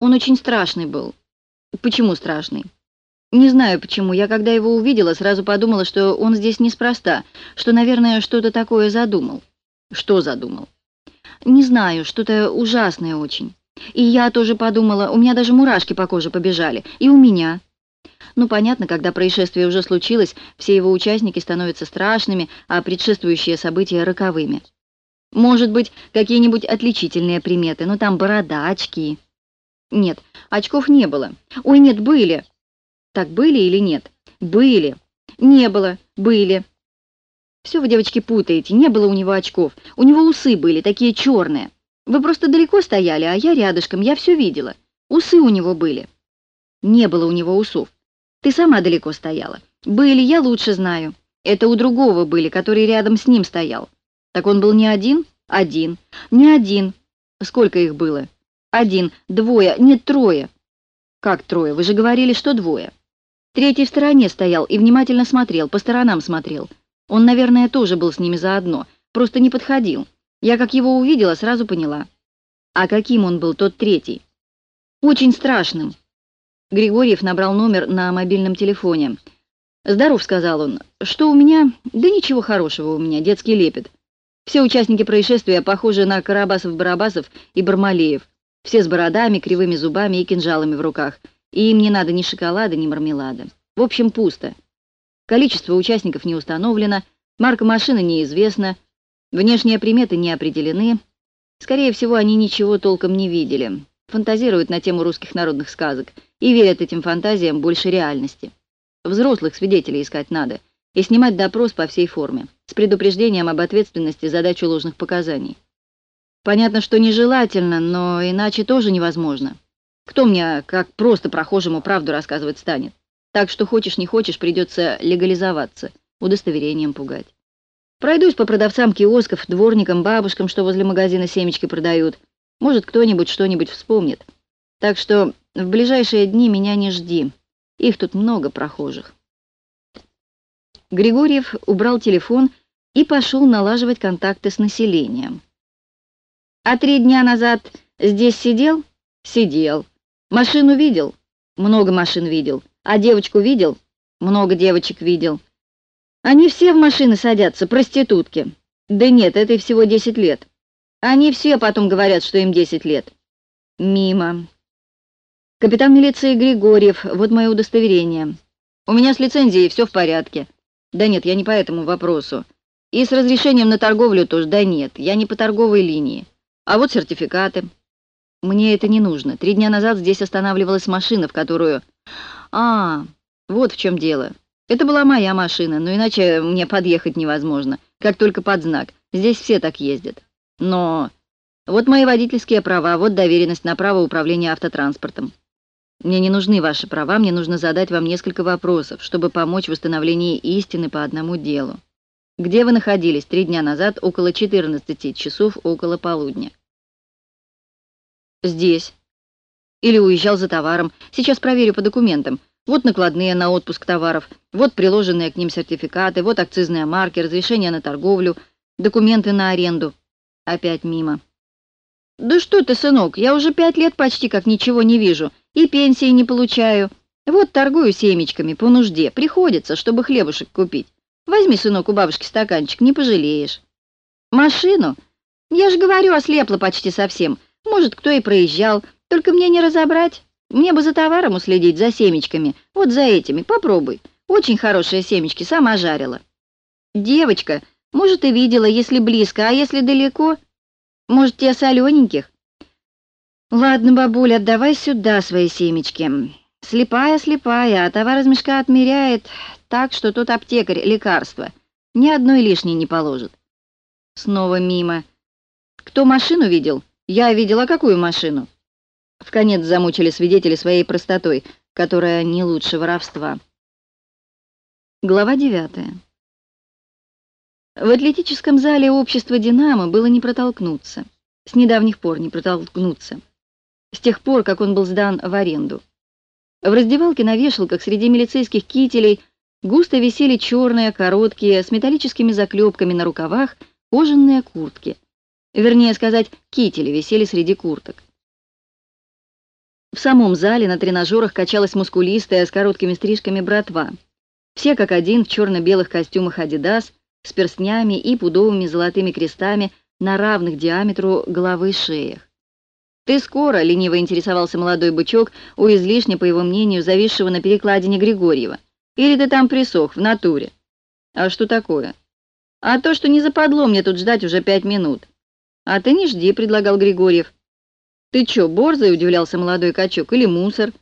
Он очень страшный был. Почему страшный? Не знаю почему. Я, когда его увидела, сразу подумала, что он здесь неспроста, что, наверное, что-то такое задумал. Что задумал? Не знаю, что-то ужасное очень. И я тоже подумала, у меня даже мурашки по коже побежали. И у меня. Ну, понятно, когда происшествие уже случилось, все его участники становятся страшными, а предшествующие события — роковыми. Может быть, какие-нибудь отличительные приметы, ну, там борода, очки. Нет, очков не было. Ой, нет, были. Так были или нет? Были. Не было. Были. Все вы, девочки, путаете. Не было у него очков. У него усы были, такие черные. Вы просто далеко стояли, а я рядышком, я все видела. Усы у него были. Не было у него усов. Ты сама далеко стояла. Были, я лучше знаю. Это у другого были, который рядом с ним стоял. Так он был не один? Один. Не один. Сколько их было? Один, двое, нет, трое. Как трое? Вы же говорили, что двое. Третий в стороне стоял и внимательно смотрел, по сторонам смотрел. Он, наверное, тоже был с ними заодно, просто не подходил. Я, как его увидела, сразу поняла. А каким он был, тот третий? Очень страшным. Григорьев набрал номер на мобильном телефоне. «Здоров», — сказал он. «Что у меня?» «Да ничего хорошего у меня, детский лепет. Все участники происшествия похожи на Карабасов-Барабасов и Бармалеев. Все с бородами, кривыми зубами и кинжалами в руках. И им не надо ни шоколада, ни мармелада. В общем, пусто. Количество участников не установлено, марка машины неизвестна, внешние приметы не определены. Скорее всего, они ничего толком не видели. Фантазируют на тему русских народных сказок и верят этим фантазиям больше реальности. Взрослых свидетелей искать надо и снимать допрос по всей форме, с предупреждением об ответственности за дачу ложных показаний. Понятно, что нежелательно, но иначе тоже невозможно. Кто мне, как просто прохожему, правду рассказывать станет? Так что хочешь не хочешь, придется легализоваться, удостоверением пугать. Пройдусь по продавцам киосков, дворникам, бабушкам, что возле магазина семечки продают. Может, кто-нибудь что-нибудь вспомнит. Так что в ближайшие дни меня не жди. Их тут много прохожих. Григорьев убрал телефон и пошел налаживать контакты с населением. А три дня назад здесь сидел? Сидел. Машину видел? Много машин видел. А девочку видел? Много девочек видел. Они все в машины садятся, проститутки. Да нет, этой всего 10 лет. Они все потом говорят, что им 10 лет. Мимо. Капитан милиции Григорьев, вот мое удостоверение. У меня с лицензией все в порядке. Да нет, я не по этому вопросу. И с разрешением на торговлю тоже, да нет, я не по торговой линии. А вот сертификаты. Мне это не нужно. Три дня назад здесь останавливалась машина, в которую... А, вот в чем дело. Это была моя машина, но иначе мне подъехать невозможно, как только под знак. Здесь все так ездят. Но... Вот мои водительские права, вот доверенность на право управления автотранспортом. Мне не нужны ваши права, мне нужно задать вам несколько вопросов, чтобы помочь в восстановлении истины по одному делу. Где вы находились три дня назад около 14 часов около полудня? Здесь. Или уезжал за товаром. Сейчас проверю по документам. Вот накладные на отпуск товаров, вот приложенные к ним сертификаты, вот акцизные марки, разрешение на торговлю, документы на аренду. Опять мимо. «Да что ты, сынок, я уже пять лет почти как ничего не вижу, и пенсии не получаю. Вот торгую семечками по нужде, приходится, чтобы хлебушек купить. Возьми, сынок, у бабушки стаканчик, не пожалеешь». «Машину? Я же говорю, ослепла почти совсем. Может, кто и проезжал, только мне не разобрать. Мне бы за товаром уследить, за семечками, вот за этими, попробуй. Очень хорошие семечки, сама жарила. Девочка, может, и видела, если близко, а если далеко? Может, те солененьких? Ладно, бабуля, отдавай сюда свои семечки. Слепая, слепая, а товар из мешка отмеряет так, что тот аптекарь лекарства ни одной лишней не положит. Снова мимо. Кто машину видел? Я видела какую машину? В конец замучили свидетели своей простотой, которая не лучше воровства. Глава девятая. В атлетическом зале общества «Динамо» было не протолкнуться. С недавних пор не протолкнуться. С тех пор, как он был сдан в аренду. В раздевалке на вешалках среди милицейских кителей густо висели черные, короткие, с металлическими заклепками на рукавах, кожаные куртки — Вернее сказать, кители висели среди курток. В самом зале на тренажерах качалась мускулистая с короткими стрижками братва. Все как один в черно-белых костюмах «Адидас», с перстнями и пудовыми золотыми крестами на равных диаметру головы шеях. «Ты скоро?» — лениво интересовался молодой бычок, у излишне, по его мнению, зависшего на перекладине Григорьева. «Или ты там присох, в натуре?» «А что такое?» «А то, что не западло мне тут ждать уже пять минут». «А ты не жди», — предлагал Григорьев. «Ты чё, борзый?» — удивлялся молодой качок. «Или мусор?»